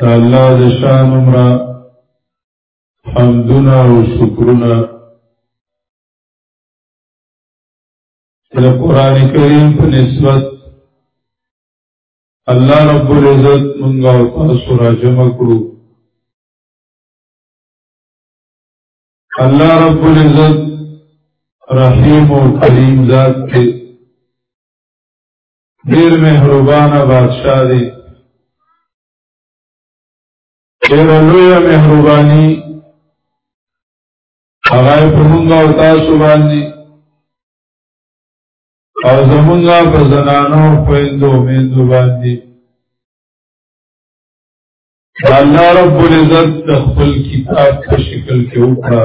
د الله د شان عمره حمدنا او شکرنا د قران کریم په نسبت الله رب العزت مونږ او تاسو را جمع کړو الله رب العزت رحیم او کریم ذات کې ډیر مهربان بادشاہ دی ډیر لوی مهرباني هغه په موږ او تاسو باندې او زمونږه په زنانو خويندو میندو باندې الله رب العزت د خپل کتاب په شکل کې وکړه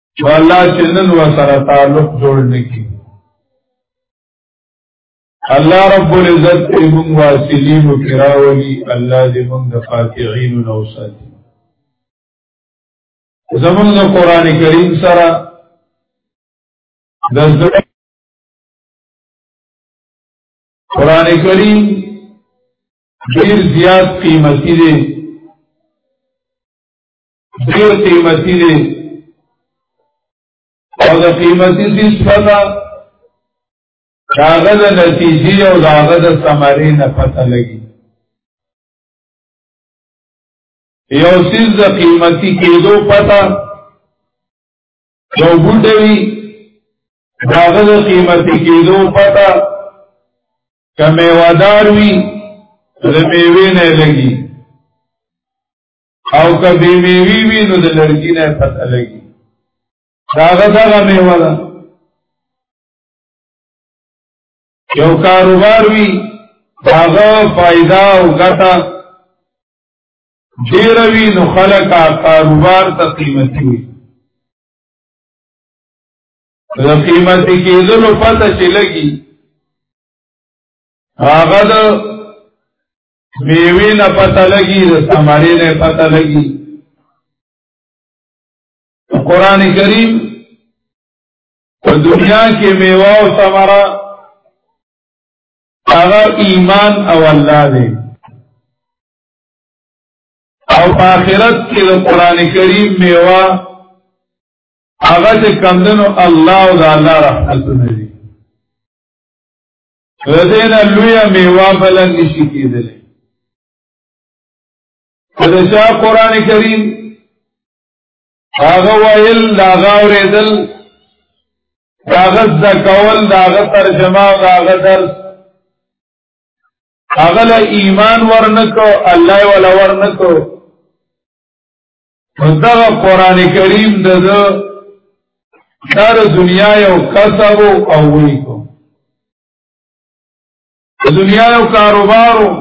چې الله چې نن وسره تعلق جوړ نکړي الله رب العزت دې موږ واصلین او کراولي الله دې موږ د فاتحین او ساتي زمون د قران کریم سره د قران کریم ډیر زیات قیمتي دی دیو قیمتی دی او دا قیمتی دی سفتا داغه د نتیجې او داغه د ثمرې نه پته لګي یو سیز د قیمتي کېدو پته یو بوټه وي داغه د قیمتي کېدو پته کمه ودار وي د میوې نه لګي او که بی میوی وی نو د لرګی نه پته لګي داغه دغه میوه ده یو کاروبار وی داغه فائدہ او ګټه ډیر وی نو خلک کاروبار ته قیمتي وي د قیمتي کېدلو پته چې لګي هغه د میوی نه پتا لګي د سماری نه پتا لګي قران کریم په دنیا کې میوه او ثمره هغه ایمان او الله دی او په آخرت کې د قران کریم میوه هغه چې کمندنو الله او د الله رحمتونه دي ردینا لویا میوا بلن نشی کیدلی کدشا قرآن کریم داغه ویل داغه اوریدل داغه زکول داغه ترجمه داغه درس هغه له ایمان ورنکو الله ولا ورنکو دغه قران کریم د دار دنیا یو کسب او وی کو دنیا یو کاروبار او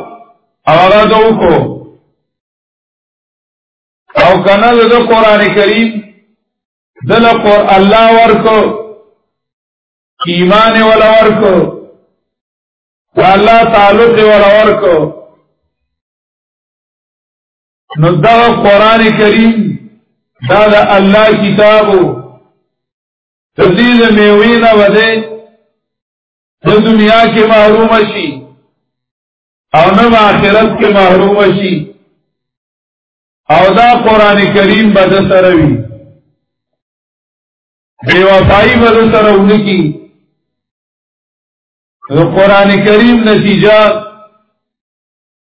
هغه دو کو او کنه د قران کریم دل قر الله ورکو ایمان ولا ورکو الله تعالی ورکو نو دا قران کریم دا د الله کتابو تدلیل میوینا وده د دنیا کې محروم شي او نه آخرت کې محروم شي او دا قران کریم به سره وي بے وفائی بدو سر ان کی قرآن کریم نتیجہ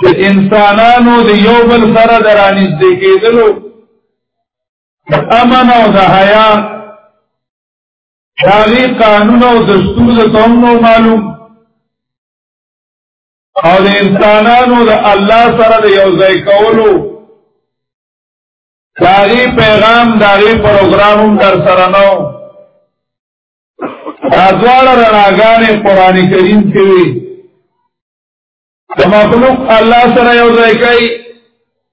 چې انسانانو د یو بل سره درانځدې کېدلو امن او د حیا داغي قانون او دستور د تومنو معلوم او د انسانانو د الله سره د یو ځای کولو داغي پیغام داغي پروګراموم در سره نو دا دواړه رڼاګانې قران کریم کې وي د مخلوق الله سره یو ځای کوي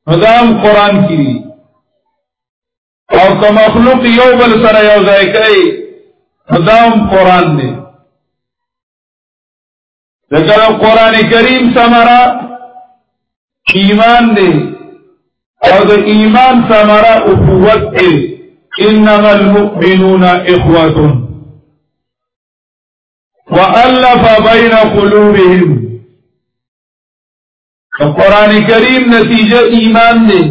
مدام قران کې دي او که مخلوق یو بل سره یو ځای کوي مدام قران دی دغه قران کریم سمرا ایمان دی او د ایمان سمرا او قوت دی انما المؤمنون اخوه وَأَلَّفَ بَيْنَ قُلُوبِهِمْ قرآن کریم نتیجه ایمان دی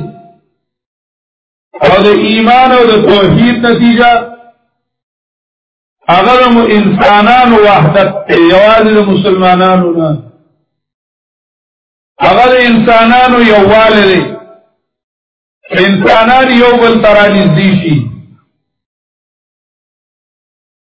او د ایمان او د توحید نتیجه هغه د انسانانو وحدت دی یوازې د مسلمانانو نه هغه د انسانانو یووالی دی انسانان یو بل ته رانږدې شي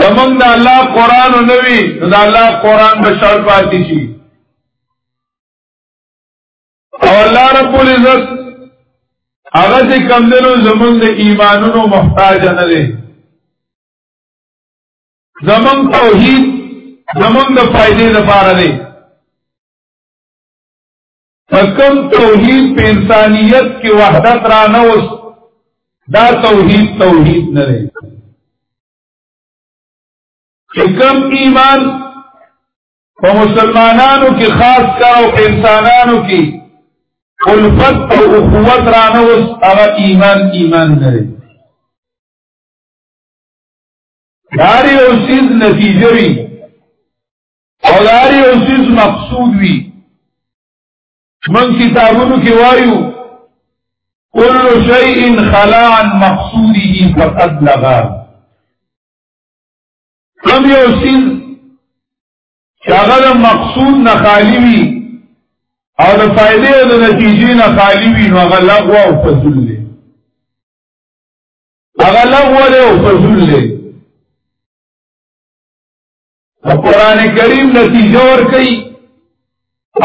زمونږ د الله قران نه وي د الله قران به شړ پاتې شي او الله رب العزت هغه چې کم دنو زمونږ د ایمانونو محتاج نه دي زمونږ توحید زمونږ د فائدې لپاره دی فکم توحید په انسانیت کې وحدت را نه وس دا توحید توحید نه دی کم ایمان په مسلمانانو کې خاص کار او انسانانو کې الفت او اخوت را نه وس هغه ایمان ایمان نه دی داری او سیز نتیجه وی او داری او سیز مقصود وی من کتابونو کې وایو کل شیء خلا عن مقصوده فقد لغا کم یو سیز چې هغه د مقصود نه خالی وي او د فائدې او د نتیجې نه خالی وي نو هغه لغو او فضل دی هغه لغو او فضل دی ته قران کریم نتیجه ور کوي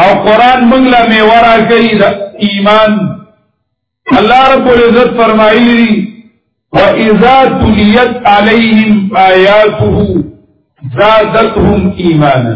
او قران موږ له میورا کوي د ایمان الله رب العزت فرمایلی واذا تليت عليهم آياته زادتهم ایمانا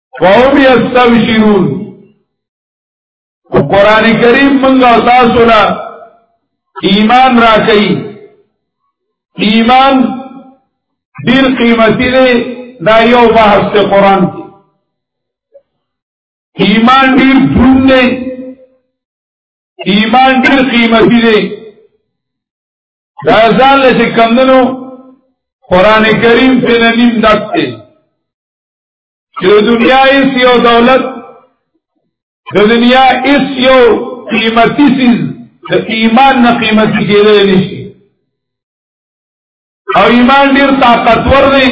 وهم یستبشرون قرآن کریم منگا تاسو لا ایمان را کئی ایمان دیر قیمتی دے دا یو بحث تے قرآن کی ایمان دیر دھون دے ایمان دیر قیمتی دے دا ازان لیسے کمدنو قرآن کریم تے نیم دکتے چې د دنیا هیڅ یو دولت د دنیا هیڅ یو قیمتي څیز د ایمان نه قیمتي کېدای نشي او ایمان ډیر طاقتور دی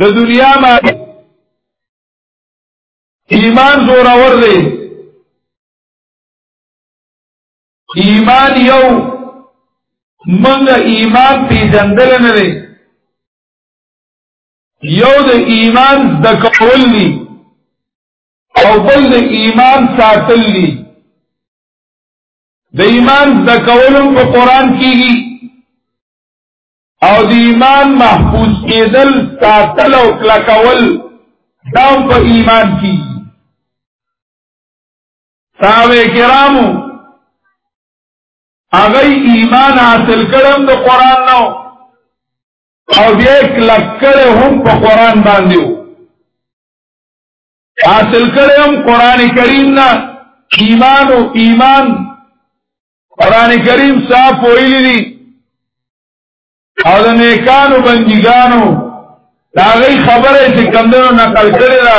د دنیا ما ایمان زورور دی ایمان یو منګ ایمان پیجندل نه دی یو د ایمان د کول دي او بل د ایمان ساتل دي د ایمان د کولم په قران کېږي او د ایمان محفوظ کېدل ساتل او کلکول دا په ایمان کېږي صحابه کرامو هغه ایمان حاصل کړم د قران نو او بیا کلک کړه هم په قران باندې وو حاصل کړه هم قران کریم نه ایمان او ایمان قران کریم صاحب ویلی دي او د نیکانو بندګانو دا غي خبره چې کمندونو نقل کړي دا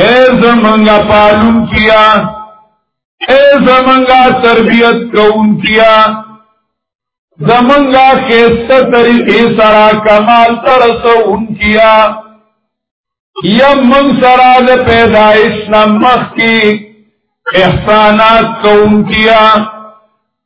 اے زمنګا پالون کیا اے زمنګا تربیت کوون کیا زمنګا خسته طریقې سره کمال تر سوون کیا یم من سره د پیدایش نمخ کی احسانات کوون کیا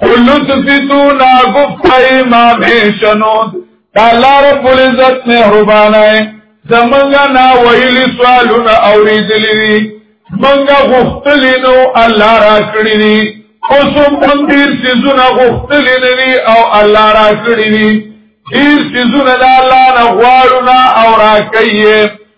خلوت فتو نا گفت امام شنود تعالی رب العزت مهربان ہے زمنګا نا ویلی سوالونه اوریدلی دي منګا غختلی نو الله را کړی دي اوس هم ډیر سيزونه غختلی نه دي او الله را کړی دي ډیر سيزونه د الله نه غواړو نه او را کوي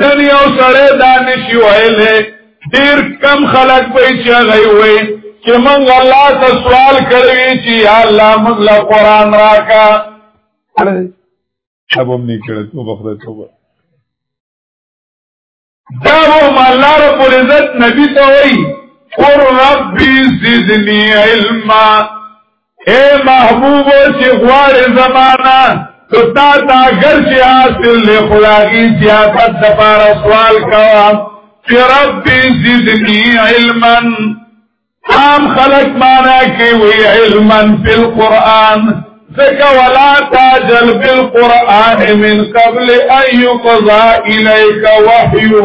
نن یو سړی دا نشي ویلی ډېر کم خلک به یې چې هغه یې وایي چې موږ الله ته سوال کړی چې یا الله موږ له قرآن راکړه اب هم نه کړه توبه خدای توبه دا هم الله رب العزت نبی ته وایي قر ربي زدني علما اے محبوب چې غواړې زمانہ تو تا تا گر چې حاصل له خدای زیافت د پاره سوال کوا چې رب زدنی علما عام خلق معنا کې وی علما فی القرآن ذکا ولا تاجل بالقرآن من قبل ان يقضى إليك وحيه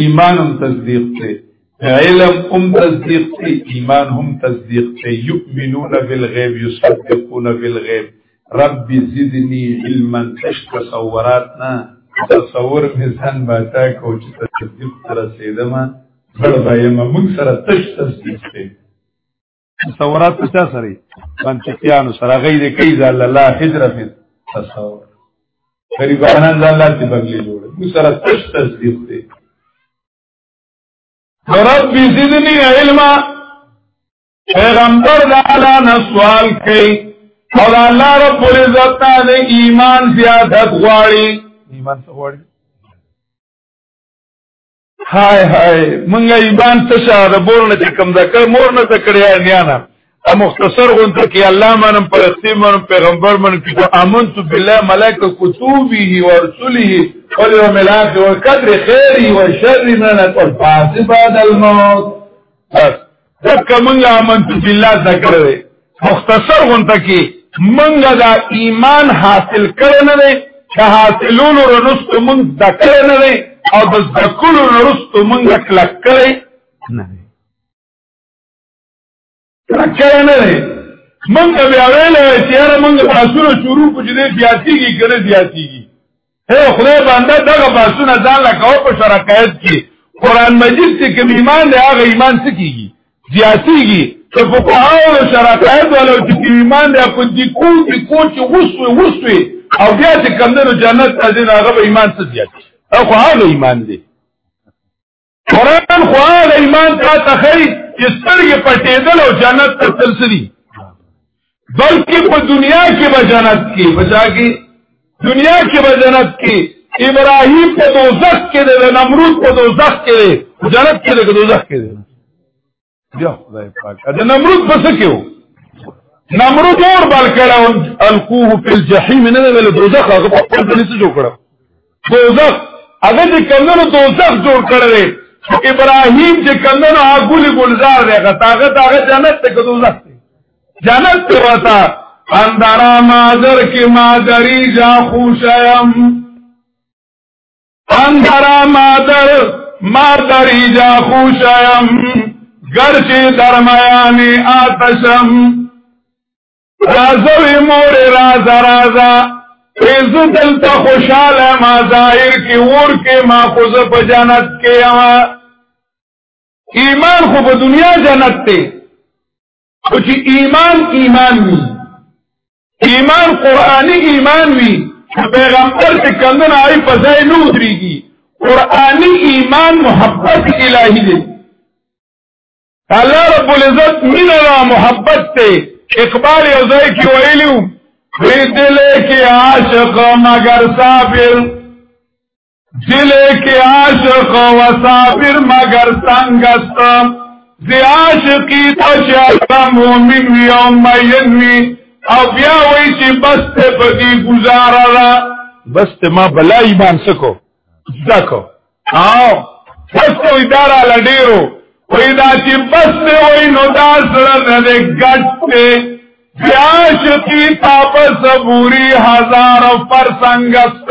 ایمان هم تصدیق دی علم هم تصدیق دی ایمان هم تصدیق دی یؤمنون بالغیب یصدقون بالغیب رب زدنی علما تشت تصورات نه تصور مې ځان باتا کو چې تصدیق تر رسیدم بل به یې موږ سره تشت تصدیق دی تصورات په چا سره منطقيانو سره غي دې کوي ځل الله حجر فی تصور غریبانان ځل الله دې بغلی جوړ کو سره تش تصدیق دې رب زدنی علما پیغمبر دا الله نه سوال کوي او الله رب العزت نه ایمان زیادت غواړي ایمان څه غواړي هاي هاي مونږه ایمان تشه د مور نه کم ده که مور نه تکړه نه نه ا مختصر غونته کې الله منم پر اختیم منم پیغمبر منم کې امنت بالله ملائکه کتبه و رسله واليوم الاخر وقدر خيره وشره من الفاسد بعد الموت دک منګا منتو بالله ذکر دی مختصر غونته کې منګا دا ایمان حاصل کړی نه دی که حاصلولو رنستو منګ ذکر نه دی او د ذکرو رنستو منګ کلک کړی نه دی کلک کړی نه دی منګ بیا ویل چې یاره منګ تاسو شروع کو چې دې زیاتیږي کنه زیاتیږي اے خدای باندې دغه باسونه ځان لا کوو په شرکایت کې قران مجید کې کوم ایمان دی هغه ایمان څه کیږي زیاتیږي چې په کومه شرکایت ولو چې ایمان دی په دې کو دې کو چې وسوي وسوي او بیا چې کمنو جنت ته ځي هغه ایمان څه زیات او هغه ایمان دی قرآن خو هغه ایمان تا ته ښیي چې سترګې پټېدل او جنت ته تل څه دي بلکې په دنیا کې به جنت کې بچا کې دنیا کې به جنت کې ابراهیم په دوزخ کې دی د نمرود په دوزخ کې دی جنت کې دی که دوزخ کې دی بیا خدای پاک دا نمرود پس کیو نمرود اور بال کړه او القوه فی الجحیم نه ویل دوزخ هغه په خپل ځای څه جوړ کړه دوزخ هغه چې کمنو دوزخ جوړ کړل ابراهیم چې کمنو هغه ګل ګلزار دی هغه هغه هغه جنت ته دوزخ دی جنت ته وتا اندرا مادر کې مادری جا خوشایم اندرا مادر مادر ایجا خوشایم گرچه در میان آتشم رازوی مور راز رازا ایزو دلتا خوشحال ما ظاہر کی اور کے ما خوز پا جنت کے اما ایمان خو په دنیا جنت ته خو چې ایمان ایمان وي ایمان قرآني ایمان وي پیغمبر چې کندن آئی پزای نو ادریگی قرآنی ایمان محبت الہی دی اللہ رب العزت من را محبت تے اقبال یوزائی کی ویلیو بی دلے کی عاشق مگر سابر دل کې عاشق او صابر مگر څنګه ستم زی عاشقی تا چې الله مؤمن وي او مین وي او بیا وایي چې بس ته په دې گزاره را بس ته ما بلا ایمان سکو ځکو او بس ته اداره لډیرو وای دا چې بس ته وای نو دا سره نه ګټ ته بیا شتی تاپ صبوری هزار فرسنگست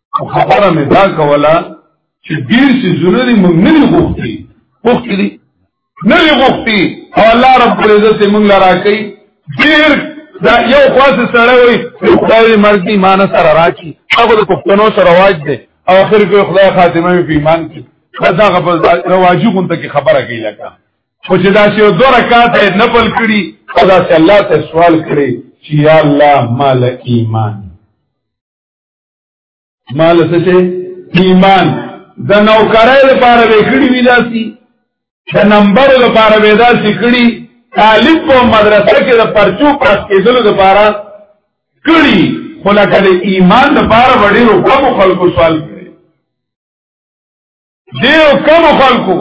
خبره مې دا کوله چې ډیر څه زونه دي موږ نه غوښتي غوښتي دي نه غوښتي او الله رب العزت موږ لرا کوي ډیر دا یو خاص سره وي خدای مرګ ایمان سره راکی هغه د پښتنو سره واج دي او اخر کې خدای خاتمه په ایمان کې دا غبل رواجی غونته کې خبره کوي لکه خو چې دا چې دوه رکعات نه پل کړي او دا چې الله ته سوال کړي چې یا الله مال ایمان مال څه شي ایمان د نوکرۍ لپاره وکړي وی داسي د نمبر لپاره وی داسي کړي طالب په مدرسه کې د پرچو پاس کېدلو لپاره کړي خو لکه د ایمان لپاره وړي رو کوم خلکو سوال کړي دیو کوم خلکو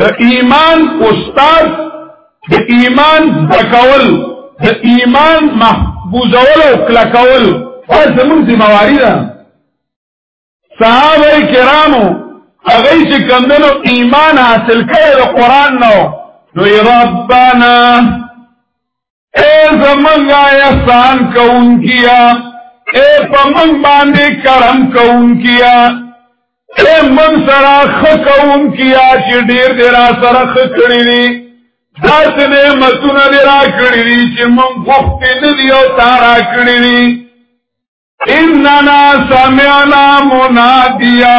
د ایمان استاد د ایمان بکول د ایمان محفوظول او کلکول دا زموږ ذمہواری ده صحابه کرامو هغه چې کمندونو ایمان حاصل کړي د قران نو نو ربانا اے زمنګ احسان کون کیا اے پمن باندې کرم کون کیا اے من سرا خکون کیا چې ډیر دې را سره خکړی دي داس نعمتونه دې را کړی دي چې مونږ غوښتې نه دی او تا را کړی دي اننا سمعنا منادیا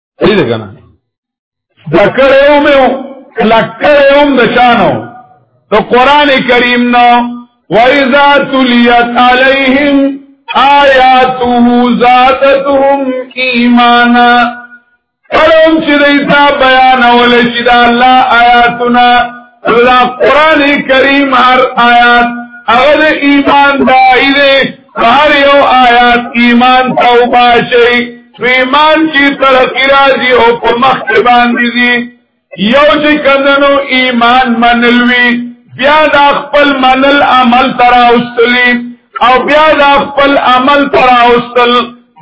صحیح ده کنه دا کړه یو مې کلک کړه یو د شانو د قران کریم نو وَإِذَا تُلِيَتْ عَلَيْهِمْ آيَاتُهُ زَادَتْهُمْ إِيمَانًا کلم چې دیتا بیان ولې چې دا الله آیاتنا دا قران کریم هر آیات هغه ایمان دای دی هر یو آیات ایمان توبه شي ایمان چې تر قرازي او په مخ باندې دي یو چې کندنو ایمان منلوي بیا د خپل منل عمل تراوستلی او بیا د خپل عمل تراوستل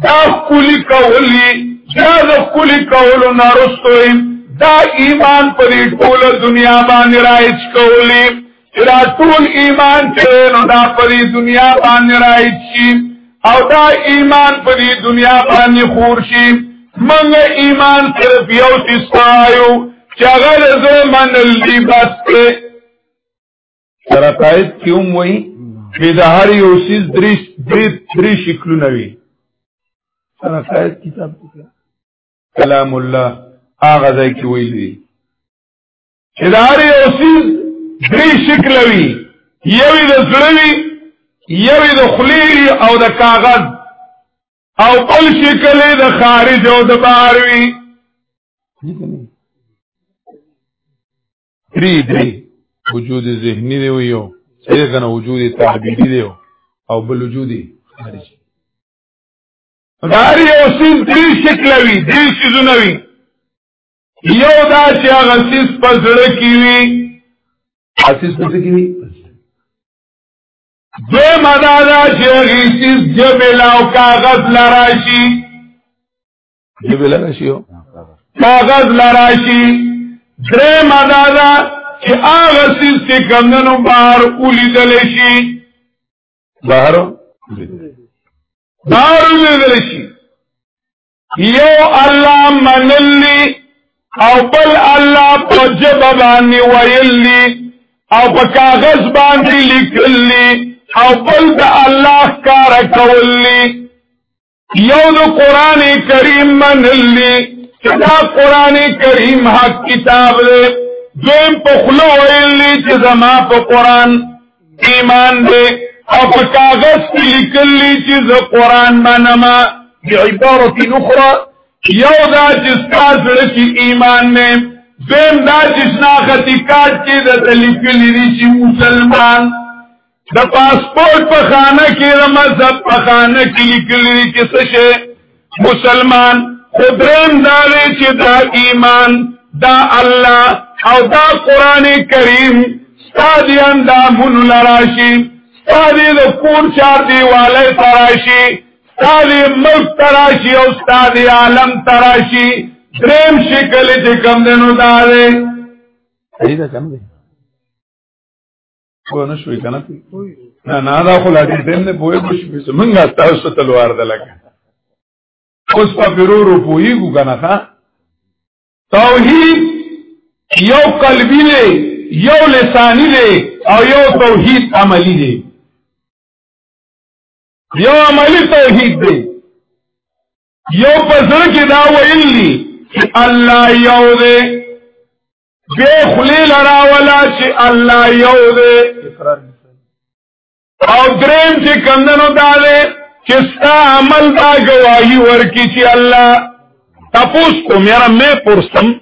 دا کلی کولی دا د کلی کولو نارستوي دا ایمان پر ټول دنیا باندې راځ کولی دا ټول ایمان چې نو دا پر دنیا باندې راځي او دا ایمان پر دنیا باندې خور شي من ایمان صرف یو سستایو چغل زو من اللی بس ترقائد کیوم وی چې د هر یو سیز درې درې درې شکلونه وي ترقائد کتاب کې کلام الله هغه ځای کې ویل دي چې د هر یو سیز درې شکل وي یوې د زړه وي یوې د خلی او د کاغذ او بل شکل د خارج او د بهر وي درې درې وجود ذهني دی یو څه کنه وجود تعبیری دی او بل وجود خارجي داری او سیز دری شکلوی دری سیزونوی یو دا چې هغه سیز په زړه کې وي اسیز په څه کې وي دو مدادا شیخی سیز جبل او کاغذ لراشی دی بل راشي کاغذ لراشي درې ماده دا چې هغه سیس چې کمندونو بهر ولیدل شي بهر بهر ولیدل شي یو الله منلی او بل الله په جبه باندې ویلی او په کاغذ باندې لیکلی او بل د الله کار کولی یو د قران کریم منلی دا قران کریم حق کتاب دی دویم په خلو ویلی چې زما په قران ایمان دی او په کاغذ کې لیکلی چې زه قران منم بعبارت اخرى یو دا چې ستاسو کې ایمان نه زم دا چې شناختی کارت کې د لیکلی دي چې مسلمان د پاسپورت په خانه کې د مذهب په خانه کې لیکلي چې څه شي مسلمان خدریم داري چې دا ایمان دا الله او دا قران کریم ستادي اندامون لراشي ستادي د کور چار دیواله تراشي ستادي ملک تراشي او ستادي عالم تراشي دریم شکل چې کم دنو داري دې دا کم دی په نه شوې کنه نه نه دا خو لا دې دین نه پوي بش بس منګه تاسو تلوار ده لکه اوس په پرورو پوي ګو کنه ها توحید یو قلبی دی یو لسانی دی او یو توحید عملی دی یو عملی توحید دی یو پزړه کې دا ویلی الله یو دی به خلی لرا ولا چې الله یو دی اقرار او دریم چې کمندنو داله چې ستا عمل دا گواہی ورکی چې الله تپوس کوم یاره مې پرسم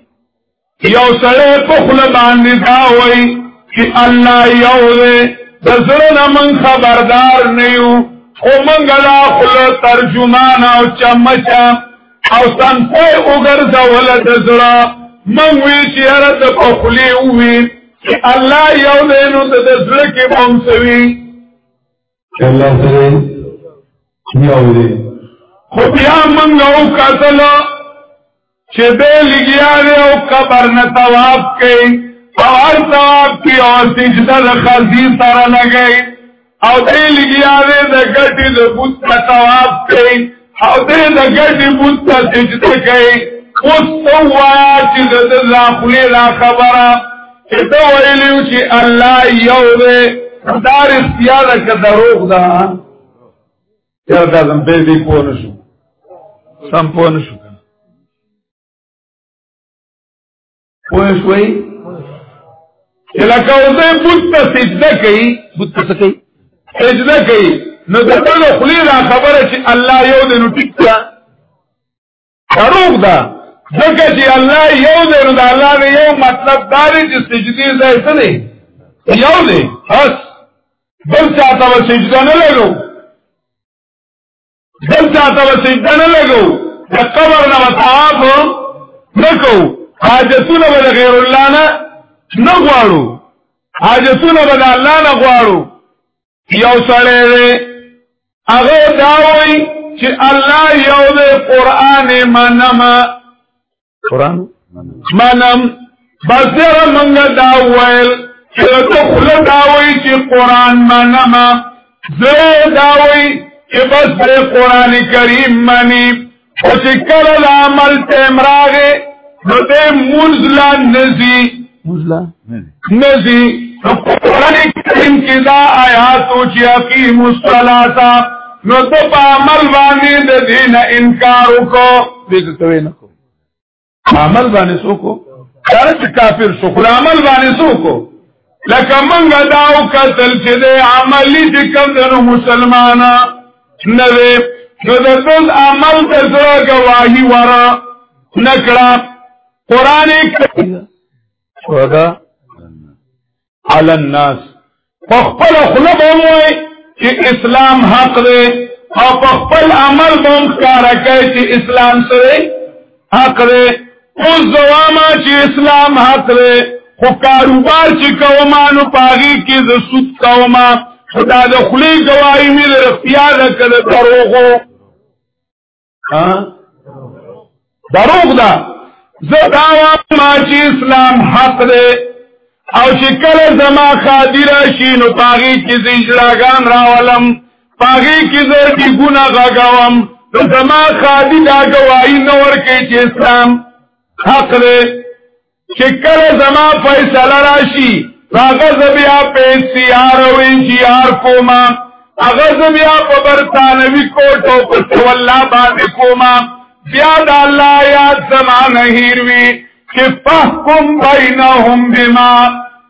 یو سره په خپل باندې دا وای چې الله یو دی د زړه نه من خبردار نه یو خو منګلا خپل ترجمان او چمچا او څنګه وګرځول د زړه من وی چې هر د په خلی وی چې الله یو دی نو د زړه کې بم سوي الله سره یو دی خو بیا من او قاتل چې به لګیا دی او قبر نه تواب کوي او هر تواب کې او سجده د خزي سره لګي او دې لګیا دې د ګټې د بوت په تواب کوي او دې د ګټې بوت په سجده کوي اوس ته وایا چې د ځا خولې لا خبره چې ته ویلو چې الله یو دی دا رښتیا ده که دروغ ده یار دا زم به دې پوه نه شو سم پوه نه شو پوه شوي چې لکه اوسه بت ته سجده کوي بت ته څه کوي سجده کوي نو د ټولو خلی دا خبره چې الله یو دی نو ټیک ده دروغ ده ځکه چې الله یو دی نو د الله نه یو مطلب دا دی چې سجدي ځای څه دی یو دی بس بل چاته سجده نه لرو بل چاته وسیده نه لګو د قبر نه وتعاف نه کو حاجتونه به غیر الله نه نه غواړو حاجتونه به الله نه غواړو یو سره دی هغه دا وایي چې الله یو د قران منما قران منم بس یې منګه دا ویل چې ته خله دا وایي چې قران منم زه دا وایي چې بس په قران کریم منی او چې کله عمل تمراغه نو دې منځ لا نزي مزلا نزی قرآن کریم کی دا آیاتو چی اقیم الصلاتا نو تو پا عمل بانی دا دین انکارو کو دیتا توی نکو عمل بانی سو کو دارت کافر سو خلا عمل بانی سو کو لکه منګه داو قتل چې د عملی د کندنو مسلمانا نه وي نو د ټول عمل د زړه گواهی ورا نکړه قران کریم شهدا علی الناس په خپل خله وای چې اسلام حق دی او په خپل عمل بم کار کوي چې اسلام سره حق دی او زواما چې اسلام حق دی خو کاروبار چې کوما نو پاغي کې ز سود کوما خدا د خلی گواہی مې رختیا ده کړه دروغو ها دروغ ده زه دا ما چې اسلام حق دی او چې کله زما خادي راشي نو پاغي کې زیجلاګان راولم پاغي کې زه دې ګنا غاګاوم نو زما خادي دا گواہی نه ورکړي چې اسلام حق دی چې کله زما فیصله راشي هغه زبیا په سیار او انجیار کوما هغه زبیا په برتانوي کوټ او په تولا باندې کوما بیا د الله یاد زما نه هیروي چې فحکم بینهم بما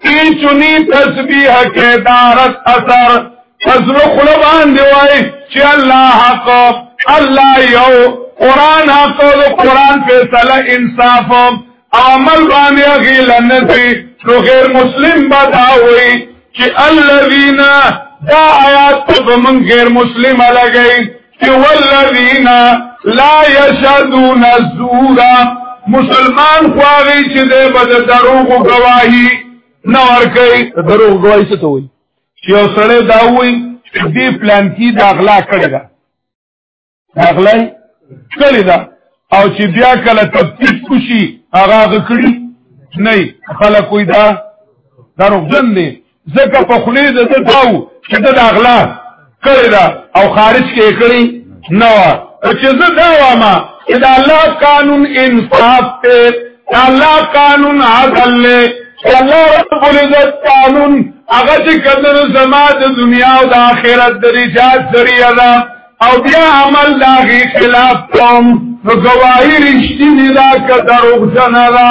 ایچونی تسبیح کې دارت اثر فضل خلو باندې وای چې الله حق الله یو قران حق او قران فیصله انصاف او عمل باندې غیل نه دی نو غیر مسلم بدا وای چې الذین دا آیات په من غیر مسلم لګی والذین لا یشهدون الزور مسلمان خواږي چې د بد دروغ گواہی نه ورکي دروغ گواہی څه ته وي چې یو سره دا وي چې دې پلان کې د اغلا کړی دا اغلا کړی دا او چې بیا کله تفتیش کوشي هغه کړی نه خلک وي دا دروغ جن دي ځکه په خلی د ده داو چې د اغلا کړی دا او خارج کې کړی نه و چې زه دا وایم چې د الله قانون انصاف ته د الله قانون عدل له الله رب العزت قانون هغه چې کله زما د دنیا او د آخرت د رجات ذریعہ ده او بیا عمل داغي خلاف کوم نو گواہی رښتینی دا که دروغجنه ده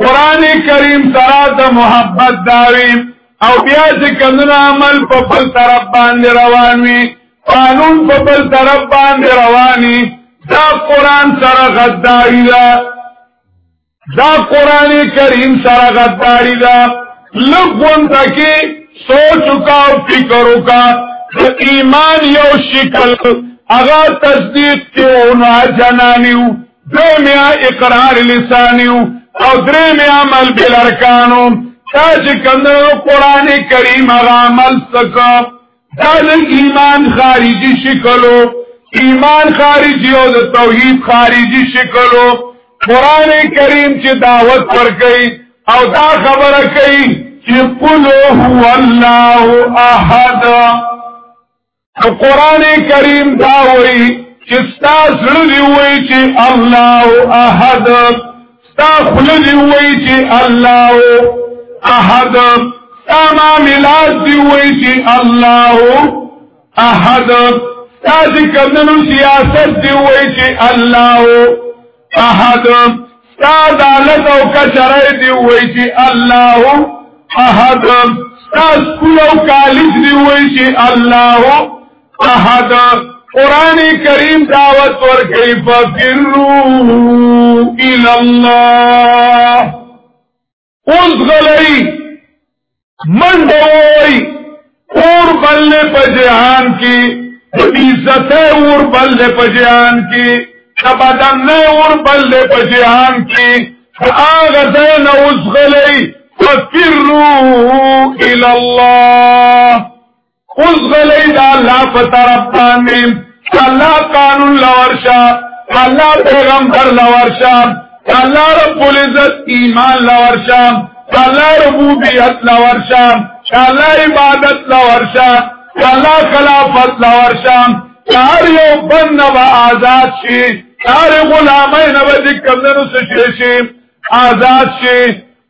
قران کریم سره د محبت داوی او بیا چې کمنه عمل په بل طرف باندې روان وي قانون په بل طرف باندې رواني دا قران سره غداری ده دا قران کریم سره غداری ده لغون تکي سوچ کا او فکر کا ایمان یو شکل اغا تصدیق کیو نو جنانیو دویمیا اقرار لسانیو او دریمیا عمل بالارکانو تا چې کندو قران کریم عمل سکا دا ایمان خارجي شکلو ایمان خارجي او د توحید خارجي شکلو قران کریم چې دعوت ورکړي او دا خبره کوي چې قل هو الله احد قرآن کریم دا وی چې ستا زړه دی وی چې الله احد ستا خوله دی وی چې الله احد ستا معاملات دی وی چې الله احد ستا چې کمنو سیاست دی وی چې الله احد تا دالت او کچره دی وای چې الله احد تا سکول او کالج دی وای چې الله احد قران کریم دعوت ورکړي فقرو الى الله اوس غلای منډه وای اور بل په جهان کې عزت اور بل په جهان کې شبادم نه اور بل په جهان کې هغه دین اوس غلای فکرو الى الله اوس غلې دا الله په طرف باندې الله قانون لورشا الله پیغمبر لورشا الله رب العزت ایمان لورشا الله ربوبیت لورشا الله عبادت لورشا الله خلافت لورشا هر یو بند و آزاد شي هر غلامین و دې کمنو څه شي آزاد شي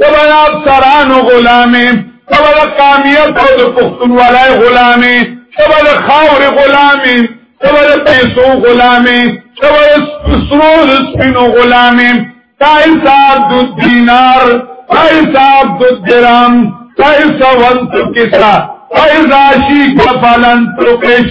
تبل افسران غلامه تبل قامیت او د پښتونوالای غلامه تبل خاور غلامه تبل پیسو غلامه تبل سرور سپینو غلامه تایس عبد الدینار تایس عبد الدرام تایس وانت کسا تایس عاشی کفلن ترکش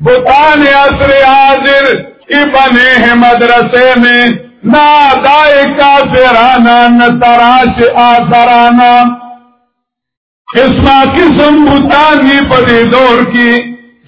بطان عصر حاضر کی بنے ہیں مدرسے میں نادائے کافرانہ نتراش آثرانہ اسما قسم بوتان دی پدی دور کی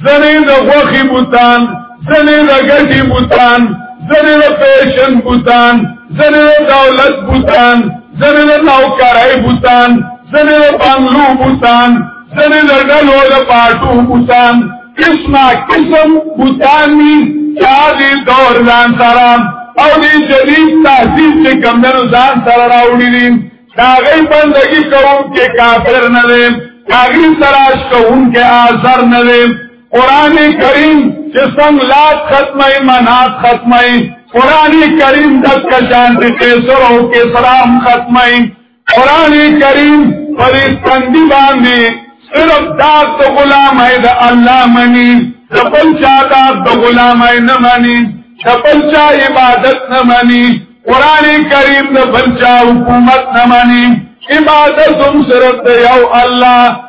زنی دا غوخی بوتان زنی دا گٹی بوتان زنی دا پیشن بوتان زنی دا دولت بوتان زنی دا نوکرائی بوتان زنی دا بنگلو بوتان زنی دا ڈلو دا پاٹو بوتان قسمه قسم بوتانی چا دی دور ځان سره او دی جدید تحصیل چې کمدنو ځان سره راوړي دي دا غي بندگی کوم کې کافر نه دی هغه سراش کوم کې آزر نه دی قران کریم چې څنګه لات ختمه منات ختمه قران کریم د کشان دي قیصر او کسرام ختمه قرآن کریم پر استندی باندې صرف دا د غلامه د الله منی د بل چا دا د غلامه نه منی د بل چا عبادت نه منی قرآن کریم د بل چا حکومت نه منی عبادت هم صرف د یو الله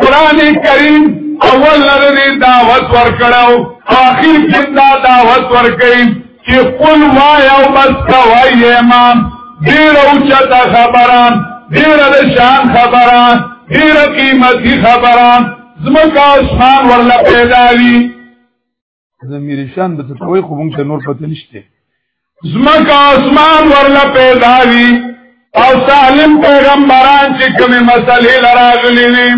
قران کریم اول لري دعوت ورکړاو اخر کې دا دعوت ورکړي چې قل وای او بس کوي امام ډیر او چتا خبره ډیر د شان خبره ډیر قیمتي خبره زمکا اسمان ورلا پیدا وی زمیر شان به توي خو مونږ ته نور پته نشته زمکه اسمان ورلا پیدا وی او سالم پیغمبران چې کومه مسلې لراغلي وي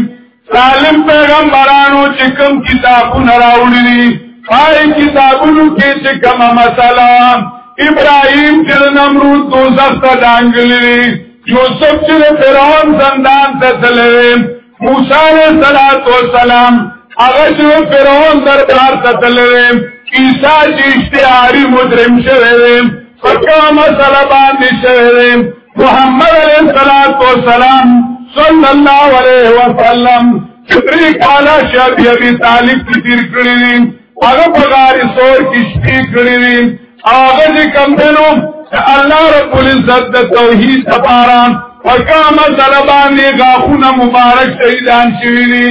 سالم پیغمبرانو چې کوم کتابونه راوړي دي پای کتابونو کې چې کومه مسله ابراهيم چې نمرود دوزخ ته دانګلي یوسف چې فرعون زندان ته تللی موسی علیہ الصلوۃ والسلام هغه چې فرعون دربار ته تللی عیسی چې اشتهاري مجرم شوی دی فکر مسله باندې شوی دی محمد علیہ الصلوۃ والسلام صلی الله علیه وسلم چې کالا شابه ابي طالب کې تیر کړی هغه په غار سور کې شپې کړې دي هغه چې کم دنو الله رب العزت د توحید لپاره وکامه طلبانې غاخونه مبارک شهیدان شوي دي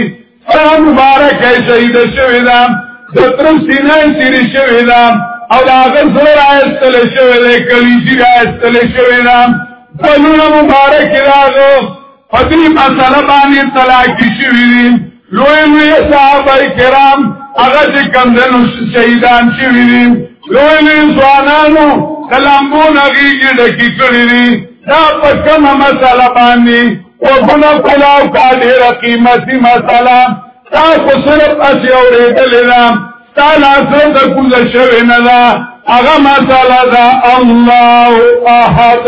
سره مبارک شهید شوي ده د تر سینې سری شوي ده او دا هغه سره راستل شوي ده کلیشي راستل شوي ده بلونه مبارک راغو په دې مسله باندې طلاق شوی دي لوی لوی صحابه کرام هغه چې کمدنو شهیدان شوی دي لوی لوی ځوانانو کلامبو نغیږي ډکی کړی دي دا په کومه مسله باندې او بنا پلاو کا ډیره قیمتي مسله تاسو صرف اسی اورېدلې ده تعالی سره د کوزه شوی نه ده هغه مسله ده الله احد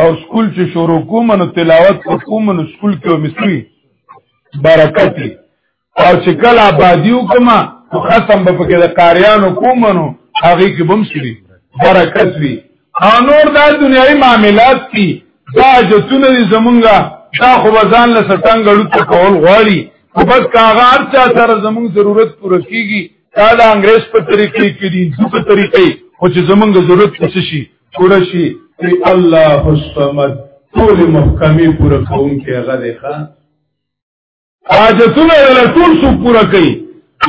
او سکول چې شروع کوم نو تلاوت کوم نو سکول کې مسوي برکت او چې کله آبادی وکم نو ختم به پکې د قاریانو کوم نو هغه کې بم شي برکت وي او نور دا دنیوي معاملات دي دا جتونه دي زمونږه دا خو ځان له سټنګړو ته کول غواړي خو بس کاغه هر چا سره زمونږ ضرورت پوره کیږي دا د انګريز په طریقې کې دي دغه طریقې خو چې زمونږ ضرورت څه شي پوره شي ای الله الصمد ټول محکمې پوره کوم کې هغه دی ښا حاجتونه له ټول سو پوره کوي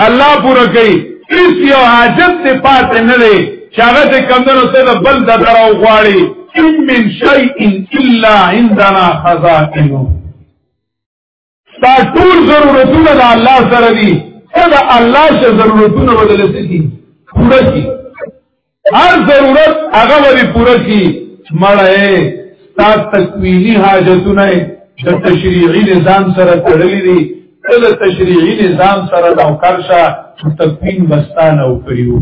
الله پوره کوي هیڅ یو حاجت نه پاتې نه لري چې هغه د کمندونو سره بل د دراو غواړي ان من شيء الا عندنا خزائنه دا ټول ضرورتونه د الله سره دي ته د الله شه ضرورتونه بدل سي پوره کی هر ضرورت هغه وری پوره کی مړې تا تکوینی حاجتونه د تشریعي نظام سره تړلې دي ته د تشریعي نظام سره نوکر شه تکوین بستانه او کړیو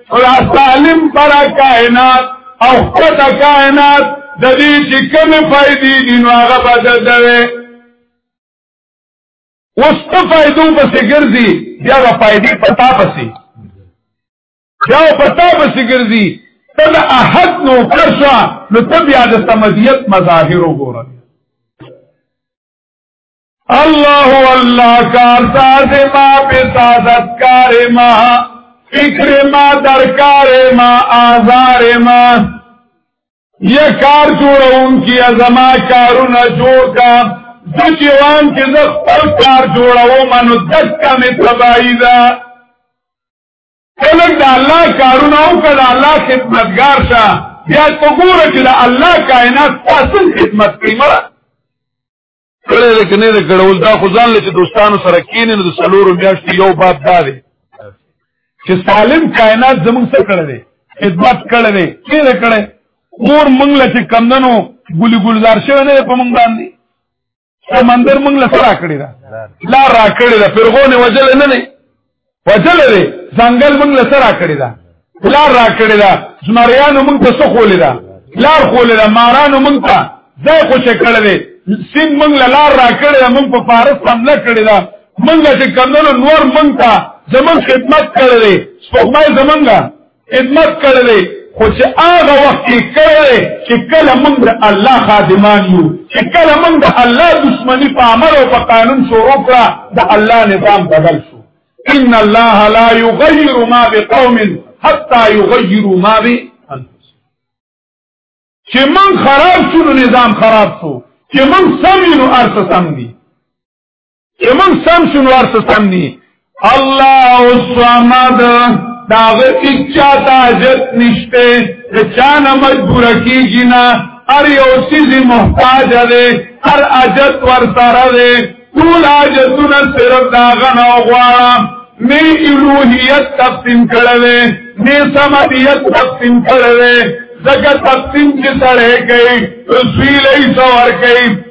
خدا سالم پر کائنات او خپل کائنات د دې چې کوم فائدې دي نو هغه بدل دی اوس ته فائدو پسې ګرځي بیا د فائدې پتا پسې بیا پتا پسې ګرځي ته د احد نو کرشا نو ته بیا د سمدیت مظاهر وګوره الله الله کار ساز ما په سازت کار ما فکر ما درکار ما آزار ما یا کار جوړون کی ازما کارونه جوړ کا د جوان کې زه خپل کار جوړوم منو دکا می تبایی ده کله د الله کارونه او کله الله خدمتگار شه بیا وګوره چې د الله کائنات تاسو خدمت کوي مړه کړه دې کنه دې کړول دا خو ځان لته دوستانو سره کینې نو سلورو میاشتې یو باب دا دی چې سالم کائنات زمون سره کړه دې خدمت کړه دې کړه دې کړه اور مونږ له چې کمندنو ګلی ګلزار شوی نه په مونږ باندې سمندر مونږ له سره کړی دا لا را کړی دا پرغونه وجل نه نه وجل دی ځنګل موږ له سره کړی دا لار را کړی دا زمریانو موږ په سخولې دا لار خولې دا مارانو موږ ته ځای خو چې کړی دی سین موږ له لار را کړی دا موږ په فارس حمله کړی دا موږ چې کمنو نور موږ ته زمون خدمت کړی دی سپوږمۍ زمونږه خدمت کړلې خو چې هغه وخت کې کړلې چې کله موږ د الله خادمان یو چې کله موږ د الله دشمنی په عمل او په قانون شروع کړه د الله نظام بدل شو ان الله لا يغير ما بقوم حتى يغيروا ما بانفسهم چې موږ خراب شو نظام خراب شو چې موږ سم یو ارث سم دي چې موږ سم شو نور څه سم دي الله الصمد دا غتی چا تاجت نشته چې چا نه مجبور کیږي نه هر یو چیز محتاج دی هر اجت ور سره دی ټول اجتونه صرف دا غنه غواړه نه الوهیت تقسیم کړل نه سمدیت تقسیم کړل زګه تقسیم چې سره کوي رسول ایسا ور کوي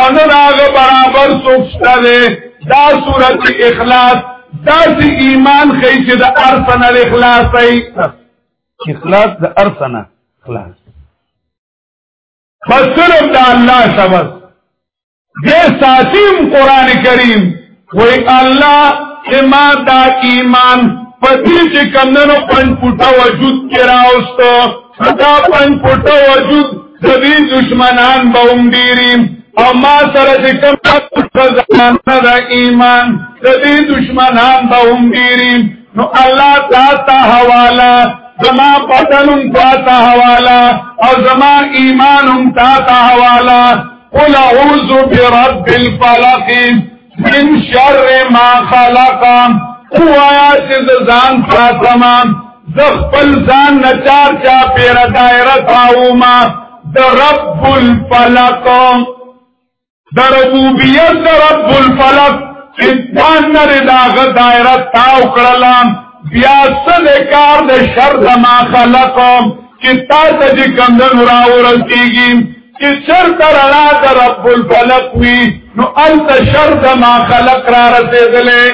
انن هغه برابر څوک شته دی دا صورت اخلاص داسې ایمان ښیي چې د ارسنه اخلاص دی اخلاص د ارسنه اخلاص بس صرف د الله سبس دې ساتیم قران کریم وی الله چې ما دا ایمان په دې چې کمنو پن پټه وجود کې راوستو دا پن پټه وجود د دې دشمنان به هم ډیری او ما سره چې کوم خزانه د ایمان د دې دشمنان به هم ډیری نو الله تعالی حواله زما پتنم تا تا حوالا او زما ایمانم تا تا حوالا قل اعوذ برب الفلق من شر ما خلق او آیا چې ځان ساتما د خپل ځان نه چار چا پیر دایره تاوما د رب الفلق د ربوبیت د رب الفلق چې ځان نه داغه دایره تاو کړلم بیا سل کار د شر د ما خلقم چې تا ته چې کمدن راورسیږي چې چرته رڼا د رب الفلق وي نو انت شر د ما خلق را رسېدلې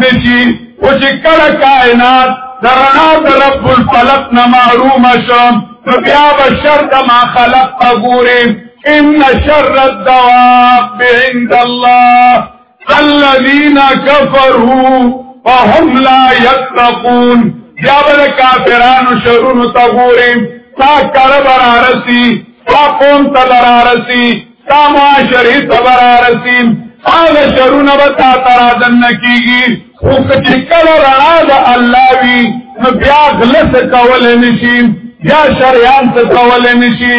نشي او چې کله کائنات د رڼا د رب الفلق نه محروم شو نو بیا به شر د ما خلق ته ګوري ان شر الدواب عند الله الذين كفروا فهم لا يتقون بیا به د کافرانو شرونو ته ګوري تا کړه برارسي تا قوم ته برارسي تا معاشري ته برارسي هغه شرونه به تا ترازن نه کیږي خو چې کله رڼا د الله وي نو بیا غلس کول نشي بیا شریان ته کول نشي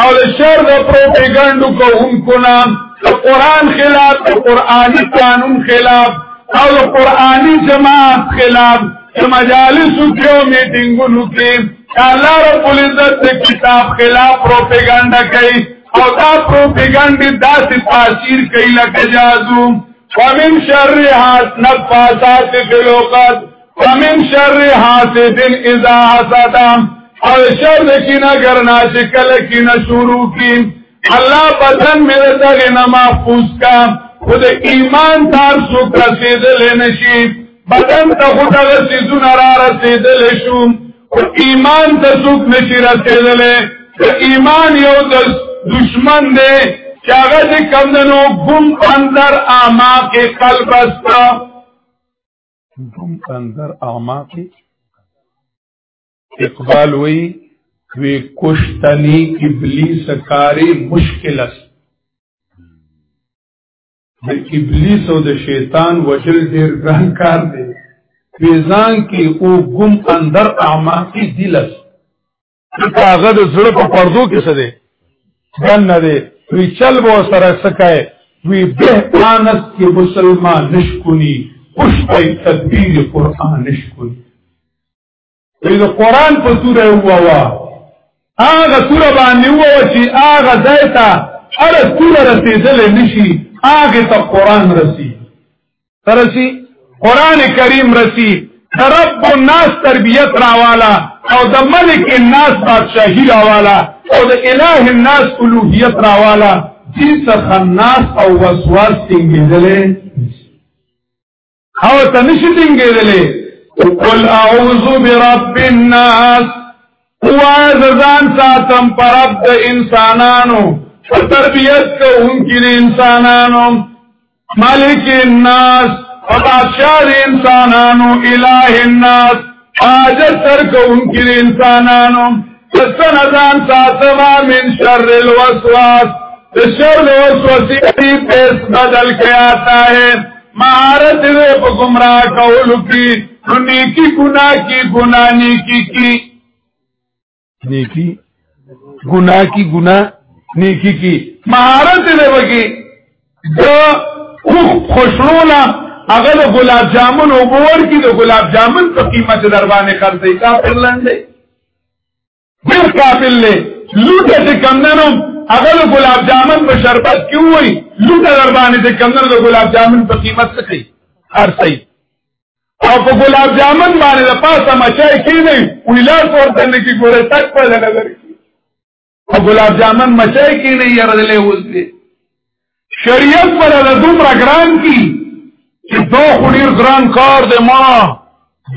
او د شر د پروپاګاندا کوونکو نه د قران خلاف د قرآني قانون خلاف او د قرآني جماعت خلاف د مجالسو کې او میټینګونو کې الله رب العزت د کتاب خلاف پروپاګاندا کوي او دا پروپاګاندا داسې تاثیر کوي لکه جادو ومن شر حاسد نفاثات فی الوقت ومن شر حاسد اذا حسد او شر د کینا ګرنا چې کله کینا شروع کی الله بدن مې دغه نه محفوظ کا خود ایمان تار سو رسیدل نشي بدن ته خود هغه سيزونه را رسیدل شو او ایمان ته څوک نشي رسیدل ایمان یو د دشمن دی چې هغه د کمندونو ګم اندر اما کې قلب استا دوم اندر اعماق اقبال وی وی کشتنی ابلیس کاری مشکل است د ابلیس او د شیطان وجل ډیر ګران کار دی ویزان کې او ګم اندر اعماقی دلس دا هغه د زړه په پردو کې څه دی دن نه دی وی چل به سره سکای وی به پانس کې مسلمان نشکونی خوش په تدبیر قران نشکونی وی د قران په توره ووا هغه توره باندې ووا چې هغه ځای ته هر توره رسیدل نشي هغه ته قران رسي ترسی قران کریم رسی رب الناس تربیت راوالا او د ملک الناس بادشاہی راوالا او د الہ الناس الوهیت راوالا دې څخه الناس او وسواس څنګهدلې او ته نشي څنګهدلې قل اعوذ برب الناس هو ځان ساتم پر رب د انسانانو تربیت کوونکی انسانانو مالک الناس او بادشاہ انسانانو الہ الناس حاجت تر کوونکی د انسانانو ستن ځان ساتما من شر الوسواس د شر د وسوسې دی پس بدل کې آتا ہے مہارت دې په گمراه کولو کې نیکی ګناه کی ګناه نیکی کی نیکی گناہ کی گناہ نیکی کی مهارت دی بکی دا خوخ خوشرولا اغل گلاب جامن او بور کی دا گلاب جامن پا قیمت دربان خرسی کافر لنده بیر کافر لے لوٹا چه کمدنو اغل گلاب جامن پا شربت کیوئی لوٹا دربان چه کمدنو دا گلاب جامن پا قیمت سکی خرسی او په ګلاب جامن باندې د پاسه مچای کینی ویلاس ورته نه کی ګوره تک په لګا درې په ګلاب جامن مچای کینی یره دلې اوس دې شریعت پر د دومره ګران کی چې دو خډیر ګران کار دې ما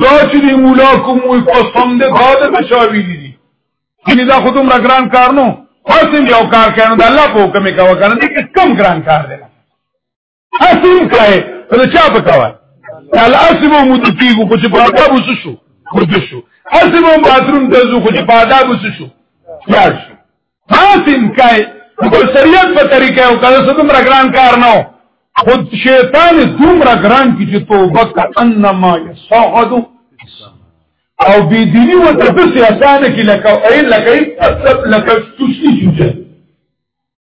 دا چې دی مولا کوم وي قسم دې دا دې بچاوي دي کله دا خودم را ګران کار نو خاصم یو کار کړي نو د الله په حکم کې وکړنه دې کم ګران کار دی اسیم کای نو چا پکوا قال اسیم مدکیګو خو چې په آداب وسو شو خود شو اسیم باتروم ته زو خو چې په آداب وسو شو یا شو اسیم کای په شریعت په طریقې او کله څه دومره ګران کار نه خود شیطان دومره ګران کی چې توبه کا انما یصعد او بی دینی و تبسی اسانه کی لکه او این لکه این لکه تسلی شوچه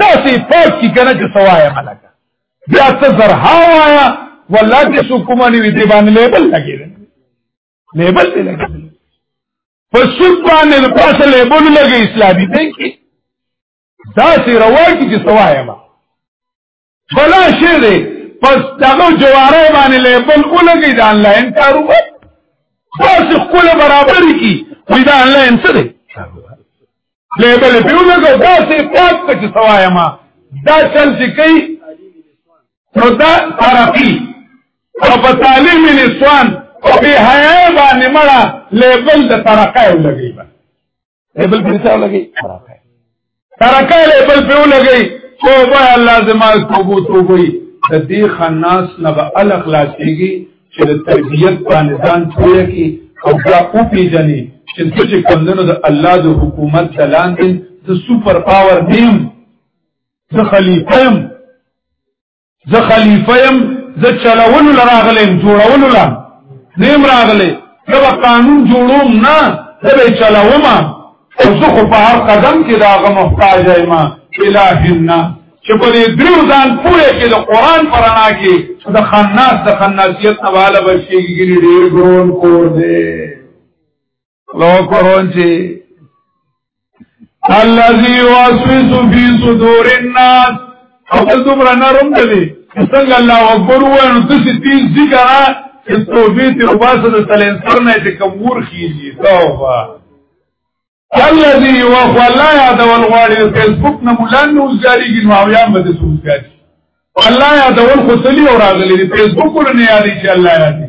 دا سی پاک کی کنه چې سوایا ملکه بیا ته زرها وایا والله چې سو کومه نیوی دی باندې لیبل لګی دی لیبل دی لګی په سود باندې د پاسه لیبل لګی اسلامي بانک دا سی روا کی چې سوایا ما بلا شي دی پس دغه جواره باندې لیبل ولګي دا انلاین کاروبار پس خپل برابر کی وی دا انلاین څه دی لیبل په ولګو دا سي پات کچ سوایا ما دا چل چې کوي نو دا ترقی او په تعلیم نسوان او به حیا باندې مړه لیبل د ترقی ولګي لیبل په څه لګي ترکه لیبل په لګي توبه الله زما توبه توبه د دې خناس نه به ال اخلاصيږي چې د تربيت باندې ځان پوهه کی او دا او پیجنې چې چې کمندونو د الله د حکومت دلان دي د سپر پاور نیم د خلیفہ زه خلیفه يم زه چلولو لراغلم جوړولو لا نیم راغله دا قانون جوړوم نه دا به چلوم او زه خو په هر قدم کې داغه محتاج یم الہنا چې په دې درو ځان پوهه کې د قران پرانا کې د خناس د خناسیت حواله بشي کې ډېر ګرون کور دی لو کرون چې الذي واسوس في صدور الناس او دومره نرم دی څنګه الله اکبر وای نو تاسو تیز ذکر استوبې ته وباسه د تلنسر نه چې کمور کیږي توبه الذي وهو لا يعد والغالي فيسبوك نه مولان نو جاریږي نو او یام به سوز کوي الله یاد ول خو سلی او راغلی فیسبوک ولنه یادی چې الله یادی